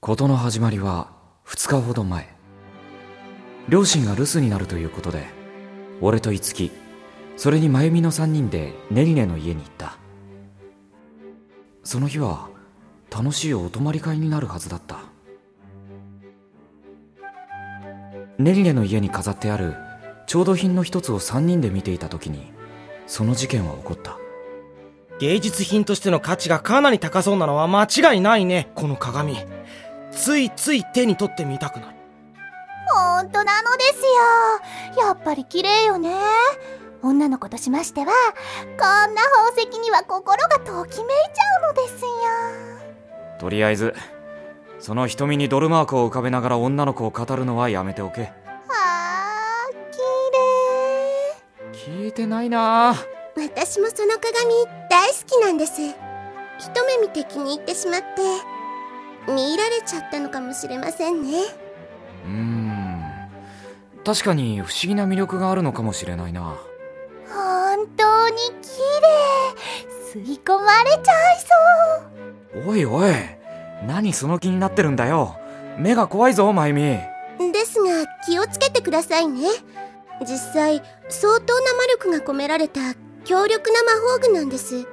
事の始まりは2日ほど前。両親が留守になるということで俺と樹それに真由美の3人でネリネの家に行った。その日は楽しいお泊まり会になるはずだった。ネリネの家に飾ってある調度品の一つを3人で見ていた時にその事件は起こった。芸術品としての価値がかなり高そうなのは間違いないねこの鏡。ついつい手に取ってみたくなる。ほんとなのですよ。やっぱり綺麗よね。女の子としましてはこんな宝石には心がときめいちゃうのですよ。とりあえずその瞳にドルマークを浮かべながら女の子を語るのはやめておけ。あー綺聞いてないな。私もその鏡大好きなんです。一目見て気に入ってしまって見入られちゃったのかもしれませんね。うーん。確かに不思議な魅力があるのかもしれないな。麗本当に綺麗。吸い込まれちゃいそう。おいおい。何その気になってるんだよ。目が怖いぞ真由美ですが気をつけてくださいね。実際相当な魔力が込められた強力な魔法具なんです。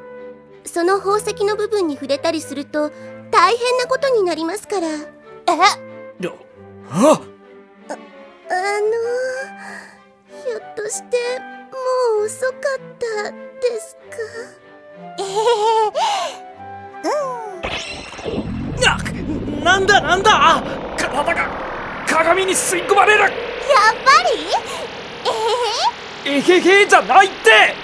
その宝石の部分に触れたりすると大変なことになりますから。え？あ？あのひょっとしてもう遅かったですか？ええ。うん。ななんだなんだ？体が鏡に吸い込まれる。やっぱり？え。えへへじゃないって